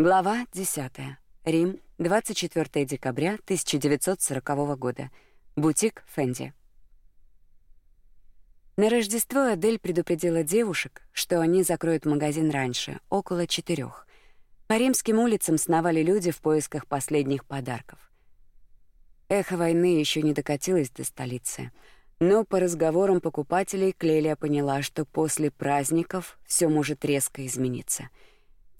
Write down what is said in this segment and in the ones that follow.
Глава 10. Рим, 24 декабря 1940 года. Бутик Фенди. На Рождество Адель предупредила девушек, что они закроют магазин раньше, около четырех. По римским улицам сновали люди в поисках последних подарков. Эхо войны еще не докатилось до столицы, но по разговорам покупателей Клелия поняла, что после праздников все может резко измениться —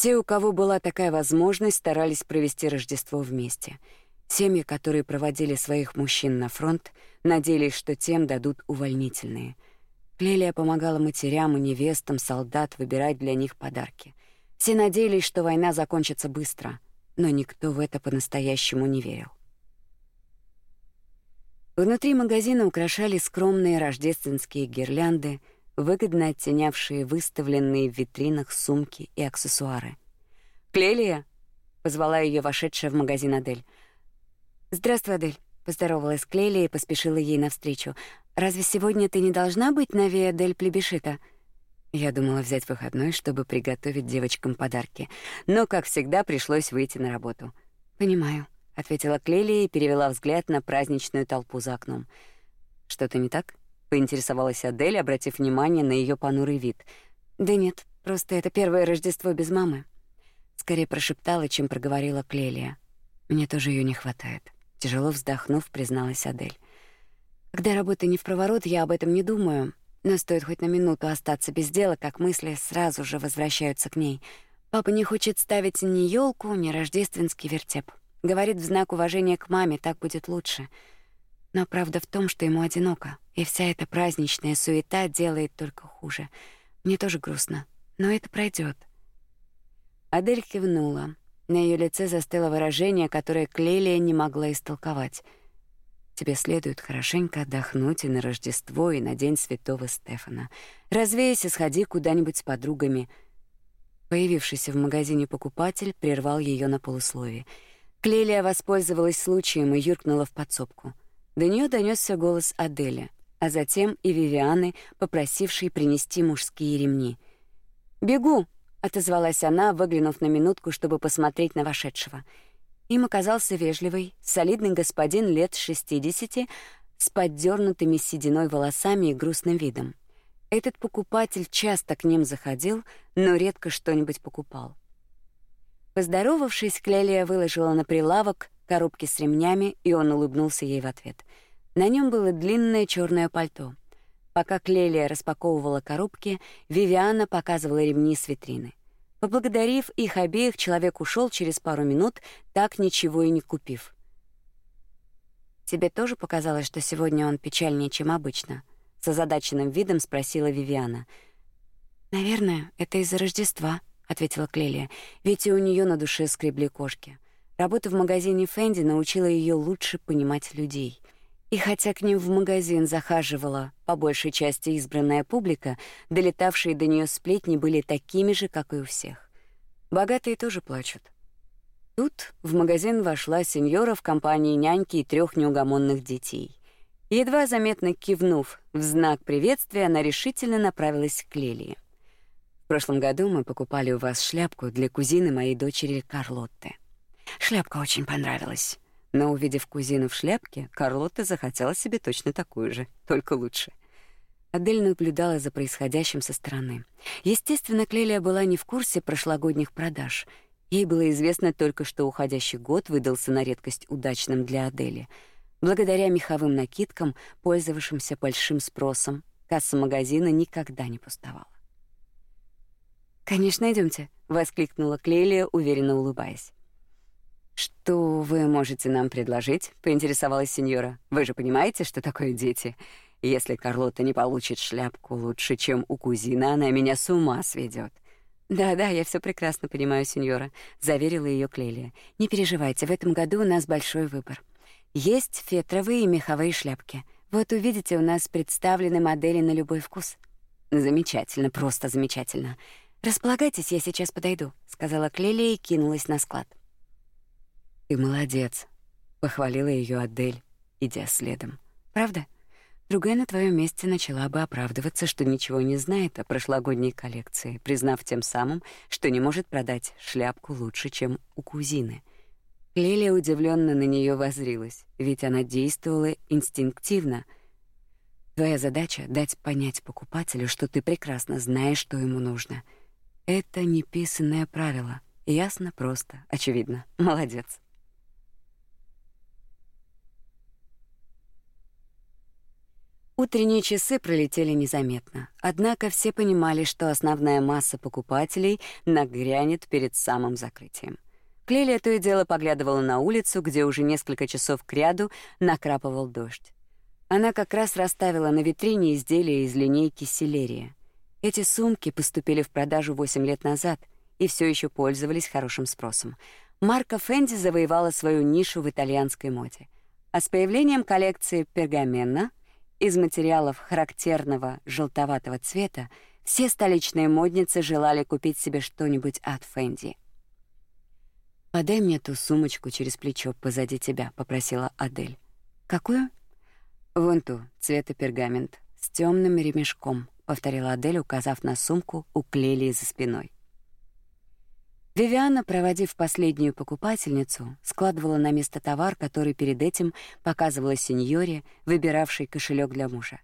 те, у кого была такая возможность, старались провести Рождество вместе. Семьи, которые проводили своих мужчин на фронт, надеялись, что тем дадут увольнительные. Клелия помогала матерям и невестам солдат выбирать для них подарки. Все надеялись, что война закончится быстро, но никто в это по-настоящему не верил. Внутри магазина украшали скромные рождественские гирлянды — выгодно оттенявшие выставленные в витринах сумки и аксессуары. «Клелия!» — позвала ее вошедшая в магазин Адель. «Здравствуй, Адель», — поздоровалась Клелия и поспешила ей навстречу. «Разве сегодня ты не должна быть на Виа Дель Плебешита?» Я думала взять выходной, чтобы приготовить девочкам подарки, но, как всегда, пришлось выйти на работу. «Понимаю», — ответила Клелия и перевела взгляд на праздничную толпу за окном. «Что-то не так?» Поинтересовалась Адель, обратив внимание на ее понурый вид. Да нет, просто это первое Рождество без мамы. Скорее прошептала, чем проговорила Клелия. Мне тоже ее не хватает, тяжело вздохнув, призналась Адель. Когда работа не в проворот, я об этом не думаю, но стоит хоть на минуту остаться без дела, как мысли сразу же возвращаются к ней. Папа не хочет ставить ни елку, ни рождественский вертеп. Говорит в знак уважения к маме, так будет лучше. Но правда в том, что ему одиноко, и вся эта праздничная суета делает только хуже. Мне тоже грустно, но это пройдет. Адель кивнула. На ее лице застыло выражение, которое Клелия не могла истолковать. Тебе следует хорошенько отдохнуть и на Рождество, и на День Святого Стефана. Развейся, сходи куда-нибудь с подругами. Появившийся в магазине покупатель прервал ее на полуслове. Клелия воспользовалась случаем и юркнула в подсобку. До нее донесся голос Адели, а затем и Вивианы, попросившей принести мужские ремни. «Бегу!» — отозвалась она, выглянув на минутку, чтобы посмотреть на вошедшего. Им оказался вежливый, солидный господин лет шестидесяти с поддернутыми сединой волосами и грустным видом. Этот покупатель часто к ним заходил, но редко что-нибудь покупал. Поздоровавшись, Клелия выложила на прилавок коробки с ремнями, и он улыбнулся ей в ответ. На нем было длинное черное пальто. Пока Клелия распаковывала коробки, Вивиана показывала ремни с витрины. Поблагодарив их обеих, человек ушел через пару минут, так ничего и не купив. Тебе тоже показалось, что сегодня он печальнее, чем обычно? с озадаченным видом спросила Вивиана. Наверное, это из-за Рождества, ответила Клелия. Ведь и у нее на душе скребли кошки. Работа в магазине Фенди научила ее лучше понимать людей. И хотя к ним в магазин захаживала по большей части избранная публика, долетавшие до нее сплетни были такими же, как и у всех. Богатые тоже плачут. Тут в магазин вошла сеньора в компании няньки и трех неугомонных детей. Едва заметно кивнув в знак приветствия, она решительно направилась к Лилии. В прошлом году мы покупали у вас шляпку для кузины моей дочери Карлотты. Шляпка очень понравилась. Но увидев кузину в шляпке, Карлотта захотела себе точно такую же, только лучше. Адель наблюдала за происходящим со стороны. Естественно, Клелия была не в курсе прошлогодних продаж. Ей было известно только, что уходящий год выдался на редкость удачным для Адели. Благодаря меховым накидкам, пользовавшимся большим спросом, касса магазина никогда не пустовала. «Конечно, идемте, воскликнула Клелия, уверенно улыбаясь. «Что вы можете нам предложить?» — поинтересовалась сеньора. «Вы же понимаете, что такое дети? Если Карлота не получит шляпку лучше, чем у кузины, она меня с ума сведет. «Да-да, я все прекрасно понимаю, сеньора», — заверила ее Клелия. «Не переживайте, в этом году у нас большой выбор. Есть фетровые и меховые шляпки. Вот увидите, у нас представлены модели на любой вкус». «Замечательно, просто замечательно. Располагайтесь, я сейчас подойду», — сказала Клелия и кинулась на склад. «Ты молодец», — похвалила ее Адель, идя следом. «Правда?» Другая на твоем месте начала бы оправдываться, что ничего не знает о прошлогодней коллекции, признав тем самым, что не может продать шляпку лучше, чем у кузины. Лилия удивленно на нее воззрилась, ведь она действовала инстинктивно. Твоя задача — дать понять покупателю, что ты прекрасно знаешь, что ему нужно. Это неписанное правило. Ясно, просто, очевидно. Молодец. Утренние часы пролетели незаметно. Однако все понимали, что основная масса покупателей нагрянет перед самым закрытием. Клелия то и дело поглядывала на улицу, где уже несколько часов кряду накрапывал дождь. Она как раз расставила на витрине изделия из линейки Селерия. Эти сумки поступили в продажу 8 лет назад и все еще пользовались хорошим спросом. Марка Фенди завоевала свою нишу в итальянской моде. А с появлением коллекции пергамента из материалов характерного желтоватого цвета все столичные модницы желали купить себе что-нибудь от Фенди. «Подай мне ту сумочку через плечо позади тебя», — попросила Адель. «Какую?» «Вон ту, цвета пергамент, с темным ремешком», — повторила Адель, указав на сумку у Клелии за спиной. Вивиана, проводив последнюю покупательницу, складывала на место товар, который перед этим показывала сеньоре, выбиравшей кошелек для мужа.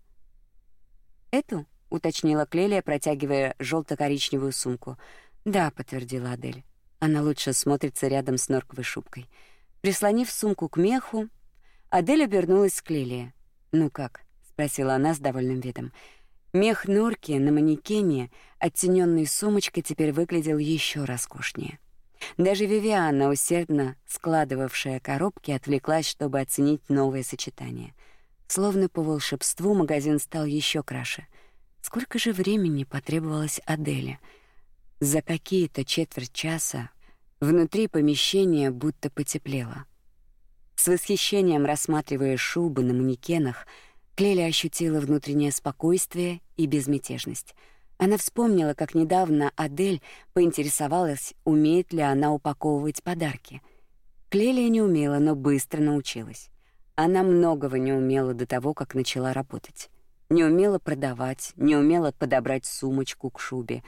«Эту?» — уточнила Клелия, протягивая желто коричневую сумку. «Да», — подтвердила Адель. «Она лучше смотрится рядом с норковой шубкой». Прислонив сумку к меху, Адель обернулась к Клелии. «Ну как?» — спросила она с довольным видом. Мех норки на манекене, оттененный сумочкой, теперь выглядел еще роскошнее. Даже Вивианна, усердно складывавшая коробки, отвлеклась, чтобы оценить новое сочетание. Словно по волшебству магазин стал еще краше. Сколько же времени потребовалось Аделе? За какие-то четверть часа внутри помещения будто потеплело. С восхищением рассматривая шубы на манекенах, Клели ощутила внутреннее спокойствие и безмятежность. Она вспомнила, как недавно Адель поинтересовалась, умеет ли она упаковывать подарки. Клелия не умела, но быстро научилась. Она многого не умела до того, как начала работать. Не умела продавать, не умела подобрать сумочку к шубе.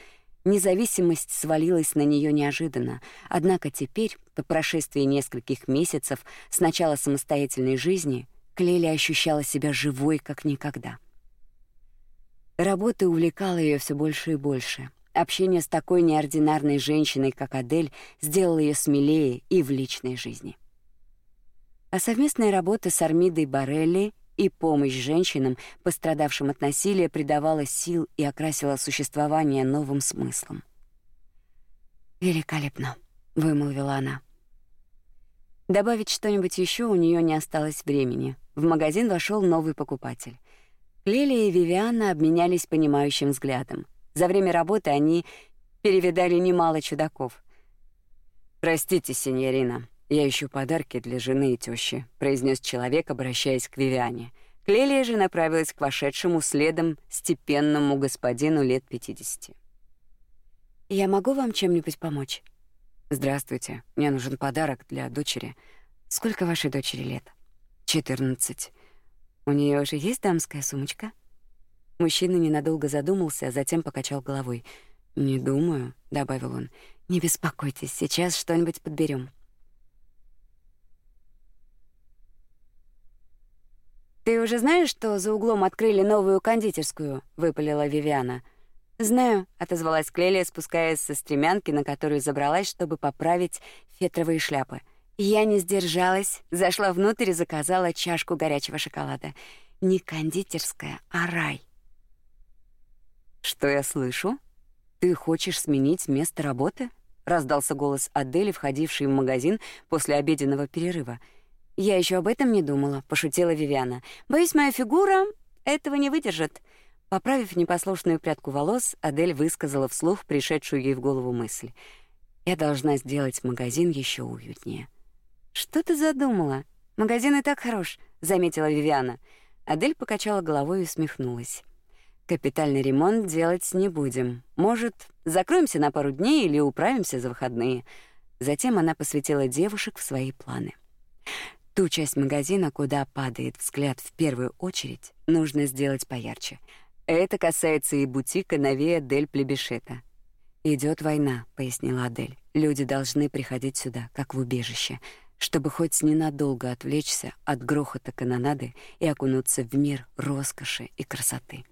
Независимость свалилась на нее неожиданно, однако теперь, по прошествии нескольких месяцев с начала самостоятельной жизни — Клели ощущала себя живой, как никогда. Работа увлекала ее все больше и больше. Общение с такой неординарной женщиной, как Адель, сделало ее смелее и в личной жизни. А совместная работа с Армидой Барелли и помощь женщинам, пострадавшим от насилия, придавала сил и окрасила существование новым смыслом. «Великолепно», — вымолвила она. Добавить что-нибудь еще у нее не осталось времени. В магазин вошел новый покупатель. Лили и Вивианна обменялись понимающим взглядом. За время работы они перевидали немало чудаков. «Простите, сеньорина, я ищу подарки для жены и тещи», — произнес человек, обращаясь к Вивиане. Клелия же направилась к вошедшему следом степенному господину лет 50. «Я могу вам чем-нибудь помочь?» «Здравствуйте. Мне нужен подарок для дочери. Сколько вашей дочери лет?» Четырнадцать. У нее уже есть дамская сумочка? Мужчина ненадолго задумался, а затем покачал головой. Не думаю, добавил он. Не беспокойтесь, сейчас что-нибудь подберем. Ты уже знаешь, что за углом открыли новую кондитерскую? выпалила Вивиана. Знаю, отозвалась Клелия, спускаясь со стремянки, на которую забралась, чтобы поправить фетровые шляпы. Я не сдержалась, зашла внутрь и заказала чашку горячего шоколада. Не кондитерская, а рай. Что я слышу? Ты хочешь сменить место работы? раздался голос Адели, входившей в магазин после обеденного перерыва. Я еще об этом не думала, пошутила Вивиана. Боюсь, моя фигура этого не выдержит. Поправив непослушную прядку волос, Адель высказала вслух пришедшую ей в голову мысль. Я должна сделать магазин еще уютнее. «Что ты задумала? Магазин и так хорош», — заметила Вивиана. Адель покачала головой и усмехнулась. «Капитальный ремонт делать не будем. Может, закроемся на пару дней или управимся за выходные». Затем она посвятила девушек в свои планы. Ту часть магазина, куда падает взгляд в первую очередь, нужно сделать поярче. Это касается и бутика Навея Дель Плебешета. Идет война, пояснила Адель. Люди должны приходить сюда, как в убежище, чтобы хоть ненадолго отвлечься от грохота канонады и окунуться в мир роскоши и красоты.